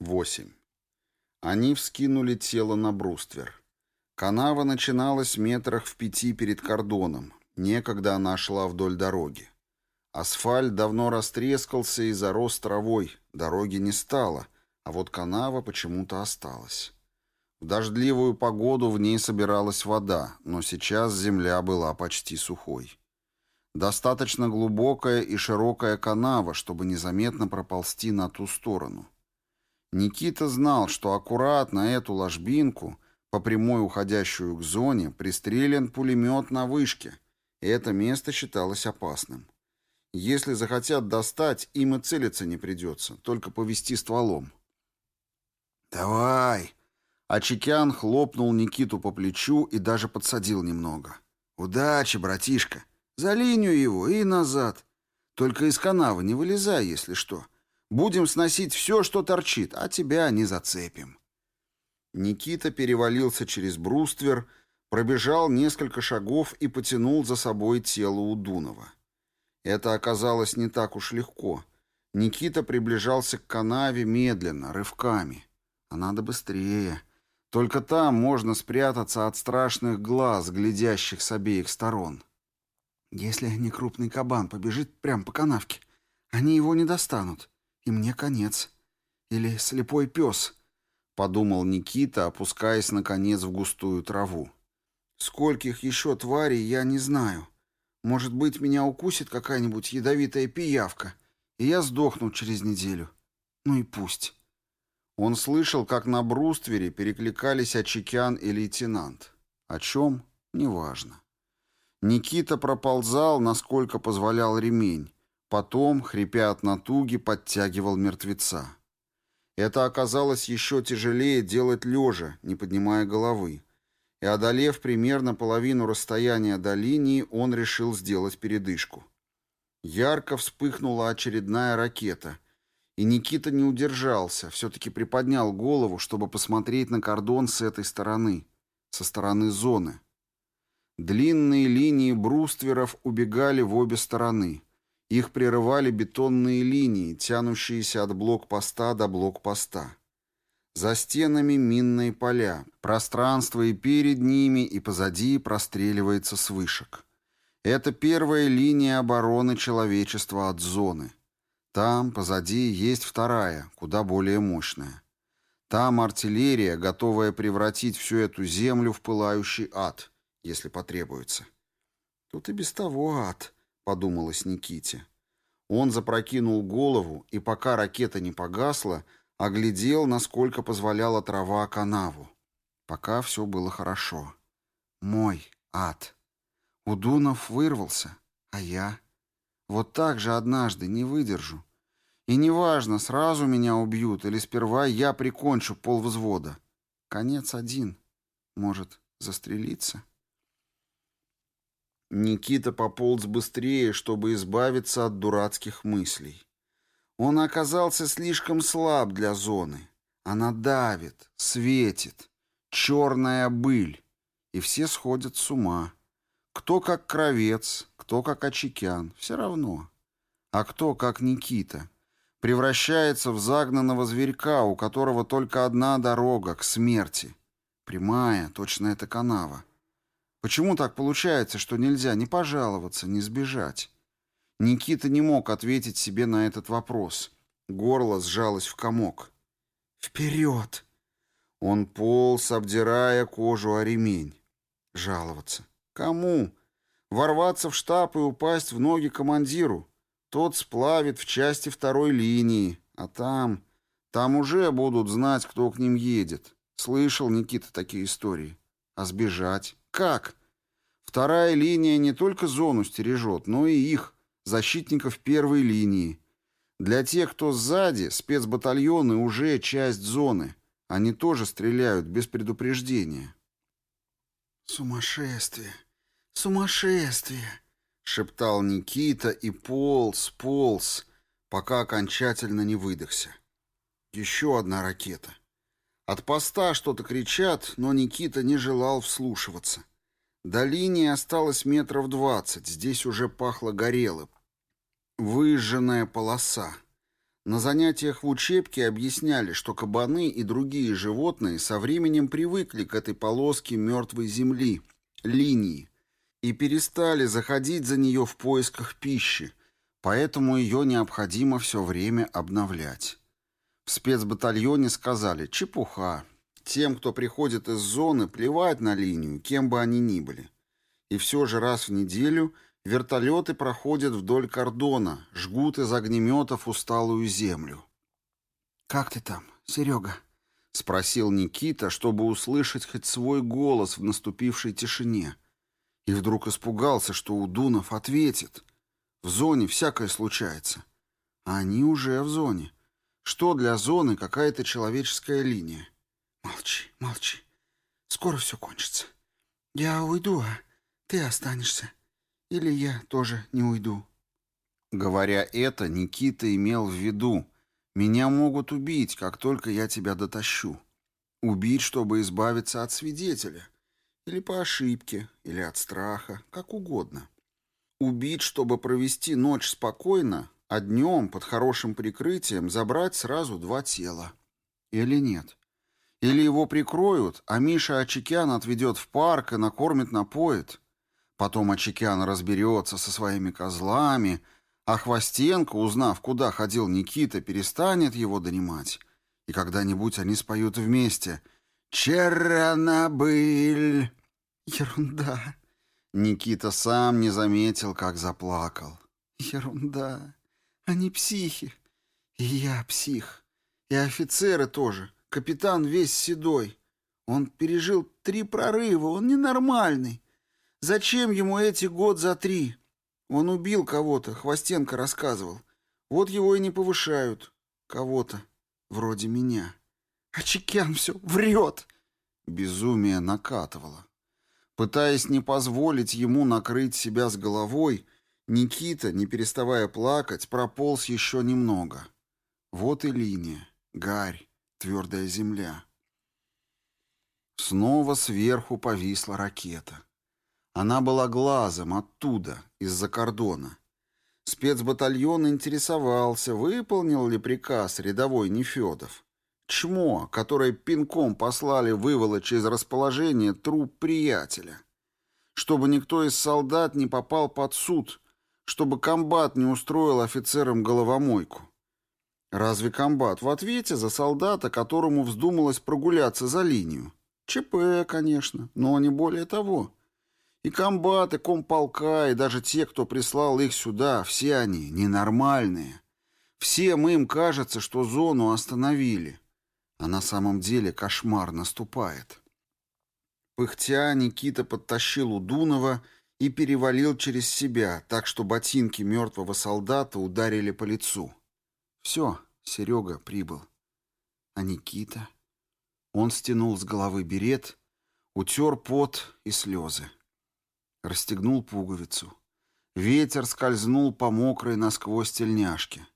8. Они вскинули тело на бруствер. Канава начиналась метрах в пяти перед кордоном. Некогда она шла вдоль дороги. Асфальт давно растрескался и зарос травой, дороги не стало, а вот канава почему-то осталась. В дождливую погоду в ней собиралась вода, но сейчас земля была почти сухой. Достаточно глубокая и широкая канава, чтобы незаметно проползти на ту сторону. Никита знал, что аккуратно эту ложбинку, по прямой уходящую к зоне, пристрелен пулемет на вышке, и это место считалось опасным. Если захотят достать, им и целиться не придется, только повести стволом. «Давай!» Ачикян хлопнул Никиту по плечу и даже подсадил немного. «Удачи, братишка! За линию его и назад. Только из канавы не вылезай, если что. Будем сносить все, что торчит, а тебя не зацепим». Никита перевалился через бруствер, пробежал несколько шагов и потянул за собой тело Удунова. Это оказалось не так уж легко. Никита приближался к канаве медленно, рывками. А надо быстрее. Только там можно спрятаться от страшных глаз, глядящих с обеих сторон. Если не крупный кабан побежит прямо по канавке, они его не достанут и мне конец. Или слепой пес, — подумал Никита, опускаясь, наконец, в густую траву. Скольких еще тварей я не знаю. Может быть, меня укусит какая-нибудь ядовитая пиявка, и я сдохну через неделю. Ну и пусть. Он слышал, как на бруствере перекликались Очекян и лейтенант. О чем? Неважно. Никита проползал, насколько позволял ремень, Потом, хрипя от натуги, подтягивал мертвеца. Это оказалось еще тяжелее делать лежа, не поднимая головы. И, одолев примерно половину расстояния до линии, он решил сделать передышку. Ярко вспыхнула очередная ракета, и Никита не удержался, все-таки приподнял голову, чтобы посмотреть на кордон с этой стороны, со стороны зоны. Длинные линии брустверов убегали в обе стороны — их прерывали бетонные линии, тянущиеся от блокпоста до блокпоста. За стенами минные поля, пространство и перед ними, и позади простреливается с вышек. Это первая линия обороны человечества от зоны. Там, позади, есть вторая, куда более мощная. Там артиллерия, готовая превратить всю эту землю в пылающий ад, если потребуется. Тут и без того ад — подумалось Никите. Он запрокинул голову и, пока ракета не погасла, оглядел, насколько позволяла трава канаву. Пока все было хорошо. Мой ад. Удунов вырвался, а я... Вот так же однажды не выдержу. И неважно, сразу меня убьют или сперва я прикончу полвзвода. Конец один. Может, застрелиться? Никита пополз быстрее, чтобы избавиться от дурацких мыслей. Он оказался слишком слаб для зоны. Она давит, светит, черная быль, и все сходят с ума. Кто как кровец, кто как очекян, все равно. А кто как Никита. Превращается в загнанного зверька, у которого только одна дорога к смерти. Прямая, точно это канава. Почему так получается, что нельзя ни пожаловаться, ни сбежать? Никита не мог ответить себе на этот вопрос. Горло сжалось в комок. «Вперед!» Он полз, обдирая кожу о ремень. Жаловаться. Кому? Ворваться в штаб и упасть в ноги командиру. Тот сплавит в части второй линии. А там... Там уже будут знать, кто к ним едет. Слышал Никита такие истории. А сбежать? Как? Вторая линия не только зону стережет, но и их, защитников первой линии. Для тех, кто сзади, спецбатальоны уже часть зоны. Они тоже стреляют без предупреждения. «Сумасшествие! Сумасшествие!» — шептал Никита и полз, полз, пока окончательно не выдохся. Еще одна ракета. От поста что-то кричат, но Никита не желал вслушиваться. До линии осталось метров двадцать, здесь уже пахло горелым. Выжженная полоса. На занятиях в учебке объясняли, что кабаны и другие животные со временем привыкли к этой полоске мертвой земли, линии, и перестали заходить за нее в поисках пищи, поэтому ее необходимо все время обновлять. В спецбатальоне сказали «чепуха». Тем, кто приходит из зоны, плевать на линию, кем бы они ни были. И все же раз в неделю – Вертолеты проходят вдоль кордона, жгут из огнеметов усталую землю. «Как ты там, Серега?» — спросил Никита, чтобы услышать хоть свой голос в наступившей тишине. И вдруг испугался, что Удунов ответит. В зоне всякое случается. А они уже в зоне. Что для зоны какая-то человеческая линия? Молчи, молчи. Скоро все кончится. Я уйду, а ты останешься. Или я тоже не уйду». Говоря это, Никита имел в виду, «Меня могут убить, как только я тебя дотащу. Убить, чтобы избавиться от свидетеля. Или по ошибке, или от страха, как угодно. Убить, чтобы провести ночь спокойно, а днем, под хорошим прикрытием, забрать сразу два тела. Или нет? Или его прикроют, а Миша Очекян отведет в парк и накормит напоит». Потом Очекян разберется со своими козлами, а Хвостенко, узнав, куда ходил Никита, перестанет его донимать. И когда-нибудь они споют вместе «Чернобыль». Ерунда. Никита сам не заметил, как заплакал. Ерунда. Они психи. И я псих. И офицеры тоже. Капитан весь седой. Он пережил три прорыва, он ненормальный. Зачем ему эти год за три? Он убил кого-то, Хвостенко рассказывал. Вот его и не повышают. Кого-то. Вроде меня. А Чекян все врет. Безумие накатывало. Пытаясь не позволить ему накрыть себя с головой, Никита, не переставая плакать, прополз еще немного. Вот и линия. Гарь. Твердая земля. Снова сверху повисла ракета. Она была глазом оттуда, из-за кордона. Спецбатальон интересовался, выполнил ли приказ рядовой Нефедов. Чмо, которое пинком послали выволочь из расположения труп приятеля. Чтобы никто из солдат не попал под суд, чтобы комбат не устроил офицерам головомойку. Разве комбат в ответе за солдата, которому вздумалось прогуляться за линию? ЧП, конечно, но не более того. И комбат, и комполка, и даже те, кто прислал их сюда, все они ненормальные. Всем им кажется, что зону остановили. А на самом деле кошмар наступает. Пыхтя, Никита подтащил Удунова и перевалил через себя, так что ботинки мертвого солдата ударили по лицу. Все, Серега прибыл. А Никита? Он стянул с головы берет, утер пот и слезы. Расстегнул пуговицу. Ветер скользнул по мокрой насквозь тельняшке.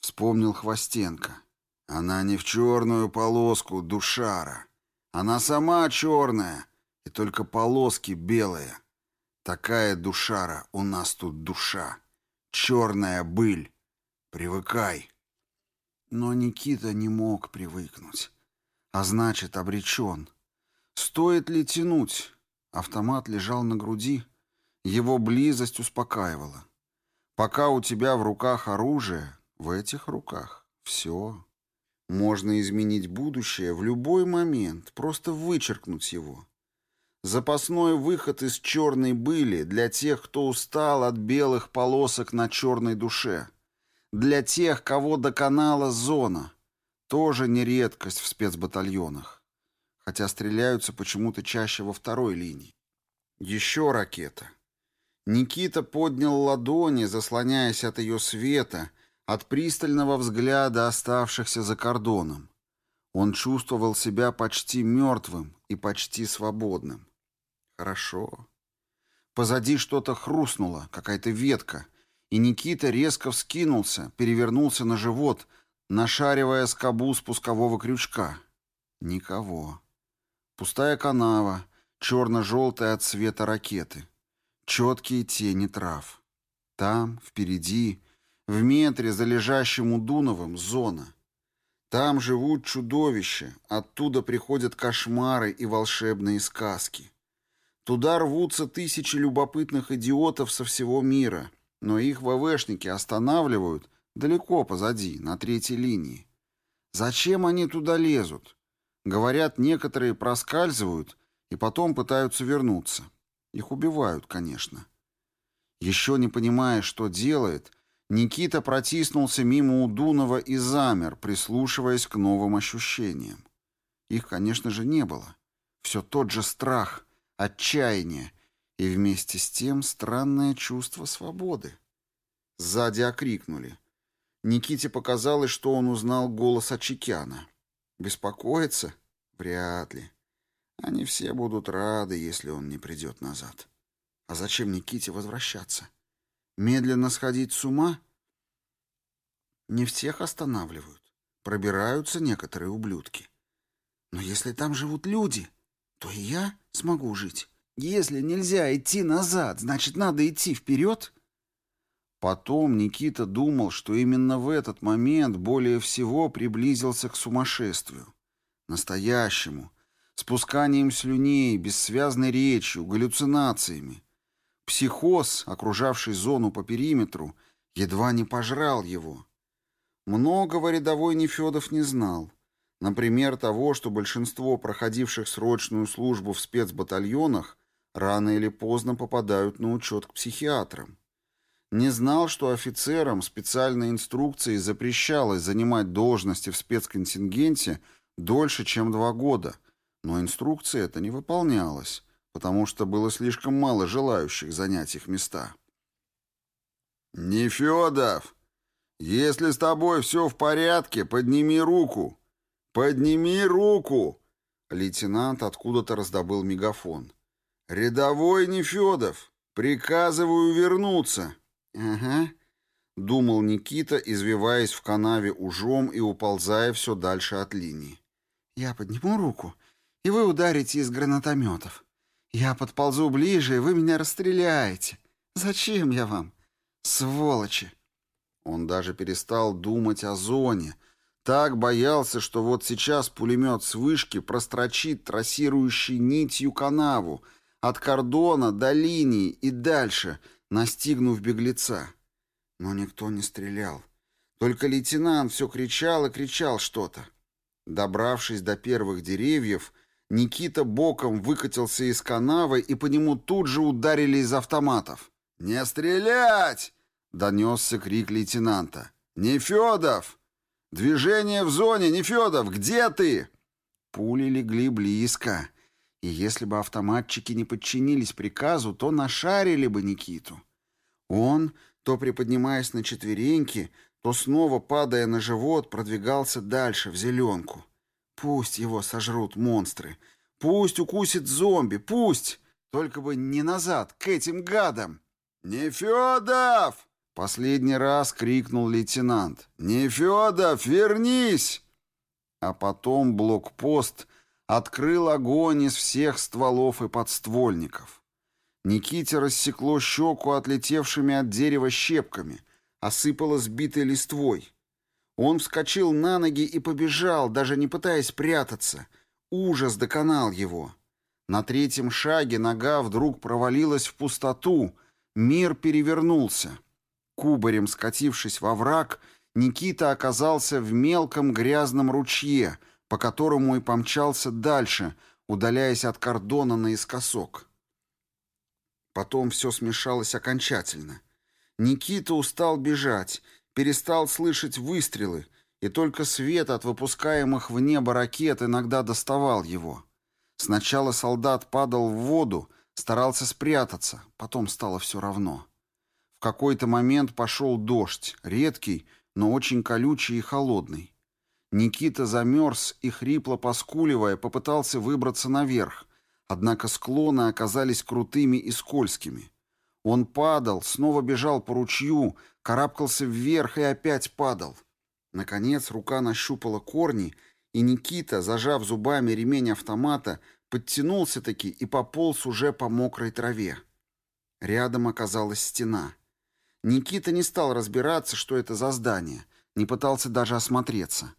Вспомнил Хвостенко. Она не в черную полоску душара. Она сама черная, и только полоски белые. Такая душара у нас тут душа. Черная быль. Привыкай. Но Никита не мог привыкнуть. А значит, обречен. Стоит ли тянуть? Автомат лежал на груди. Его близость успокаивала. Пока у тебя в руках оружие, в этих руках все. Можно изменить будущее в любой момент, просто вычеркнуть его. Запасной выход из черной были для тех, кто устал от белых полосок на черной душе. Для тех, кого доконала зона. Тоже не редкость в спецбатальонах хотя стреляются почему-то чаще во второй линии. Еще ракета. Никита поднял ладони, заслоняясь от ее света, от пристального взгляда оставшихся за кордоном. Он чувствовал себя почти мертвым и почти свободным. Хорошо. Позади что-то хрустнуло, какая-то ветка, и Никита резко вскинулся, перевернулся на живот, нашаривая скобу спускового крючка. Никого. Пустая канава, черно-желтая от света ракеты. Четкие тени трав. Там, впереди, В метре за лежащим Удуновым зона. Там живут чудовища, оттуда приходят кошмары и волшебные сказки. Туда рвутся тысячи любопытных идиотов со всего мира, но их ВВшники останавливают далеко позади, на третьей линии. Зачем они туда лезут? Говорят, некоторые проскальзывают и потом пытаются вернуться. Их убивают, конечно. Еще не понимая, что делает, Никита протиснулся мимо Удунова и замер, прислушиваясь к новым ощущениям. Их, конечно же, не было. Все тот же страх, отчаяние и вместе с тем странное чувство свободы. Сзади окрикнули. Никите показалось, что он узнал голос Очекяна. Беспокоиться? Вряд ли. Они все будут рады, если он не придет назад. А зачем Никите возвращаться? Медленно сходить с ума? Не всех останавливают. Пробираются некоторые ублюдки. Но если там живут люди, то и я смогу жить. Если нельзя идти назад, значит, надо идти вперед. Потом Никита думал, что именно в этот момент более всего приблизился к сумасшествию. Настоящему. Спусканием слюней, бессвязной речью, галлюцинациями. Психоз, окружавший зону по периметру, едва не пожрал его. Многого рядовой Нефедов не знал. Например, того, что большинство проходивших срочную службу в спецбатальонах рано или поздно попадают на учет к психиатрам. Не знал, что офицерам специальной инструкцией запрещалось занимать должности в спецконтингенте дольше, чем два года, но инструкция это не выполнялась, потому что было слишком мало желающих занять их места. «Нефедов, если с тобой все в порядке, подними руку! Подними руку!» Лейтенант откуда-то раздобыл мегафон. «Рядовой Нефедов, приказываю вернуться!» «Ага», — думал Никита, извиваясь в канаве ужом и уползая все дальше от линии. «Я подниму руку, и вы ударите из гранатометов. Я подползу ближе, и вы меня расстреляете. Зачем я вам? Сволочи!» Он даже перестал думать о зоне. Так боялся, что вот сейчас пулемет с вышки прострочит трассирующей нитью канаву от кордона до линии и дальше — настигнув беглеца. Но никто не стрелял. Только лейтенант все кричал и кричал что-то. Добравшись до первых деревьев, Никита боком выкатился из канавы, и по нему тут же ударили из автоматов. «Не стрелять!» — донесся крик лейтенанта. «Нефедов! Движение в зоне! Нефедов, где ты?» Пули легли близко, и если бы автоматчики не подчинились приказу, то нашарили бы Никиту. Он, то приподнимаясь на четвереньки, то снова, падая на живот, продвигался дальше, в зеленку. Пусть его сожрут монстры. Пусть укусит зомби, пусть! Только бы не назад, к этим гадам! «Нефедов!» — последний раз крикнул лейтенант. «Нефедов, вернись!» А потом блокпост — открыл огонь из всех стволов и подствольников. Никите рассекло щеку отлетевшими от дерева щепками, осыпало сбитой листвой. Он вскочил на ноги и побежал, даже не пытаясь прятаться. Ужас доконал его. На третьем шаге нога вдруг провалилась в пустоту, мир перевернулся. Кубарем скатившись во враг, Никита оказался в мелком грязном ручье, по которому и помчался дальше, удаляясь от кордона наискосок. Потом все смешалось окончательно. Никита устал бежать, перестал слышать выстрелы, и только свет от выпускаемых в небо ракет иногда доставал его. Сначала солдат падал в воду, старался спрятаться, потом стало все равно. В какой-то момент пошел дождь, редкий, но очень колючий и холодный. Никита замерз и, хрипло поскуливая, попытался выбраться наверх, однако склоны оказались крутыми и скользкими. Он падал, снова бежал по ручью, карабкался вверх и опять падал. Наконец рука нащупала корни, и Никита, зажав зубами ремень автомата, подтянулся-таки и пополз уже по мокрой траве. Рядом оказалась стена. Никита не стал разбираться, что это за здание, не пытался даже осмотреться.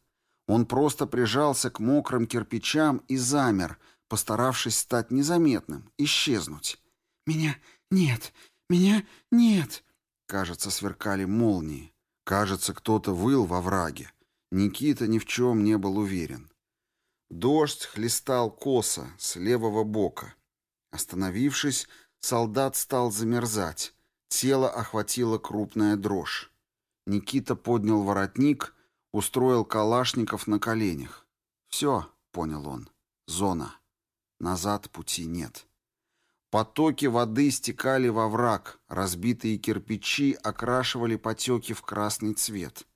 Он просто прижался к мокрым кирпичам и замер, постаравшись стать незаметным, исчезнуть. «Меня нет! Меня нет!» Кажется, сверкали молнии. Кажется, кто-то выл во враге. Никита ни в чем не был уверен. Дождь хлестал косо, с левого бока. Остановившись, солдат стал замерзать. Тело охватила крупная дрожь. Никита поднял воротник, устроил калашников на коленях. «Все», — понял он, — «зона. Назад пути нет». Потоки воды стекали во враг, разбитые кирпичи окрашивали потеки в красный цвет.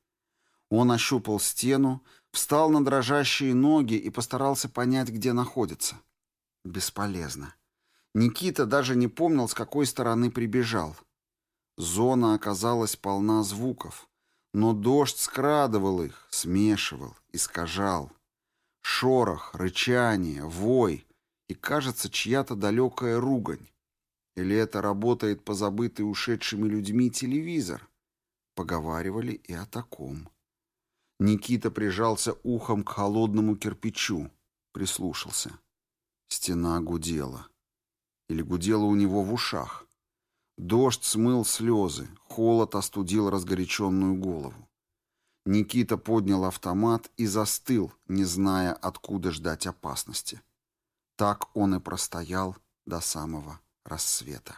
Он ощупал стену, встал на дрожащие ноги и постарался понять, где находится. Бесполезно. Никита даже не помнил, с какой стороны прибежал. Зона оказалась полна звуков, но дождь скрадывал их, смешивал, искажал. Шорох, рычание, вой и, кажется, чья-то далекая ругань. Или это работает позабытый ушедшими людьми телевизор? Поговаривали и о таком. Никита прижался ухом к холодному кирпичу, прислушался. Стена гудела. Или гудела у него в ушах. Дождь смыл слезы, холод остудил разгоряченную голову. Никита поднял автомат и застыл, не зная, откуда ждать опасности. Так он и простоял до самого рассвета.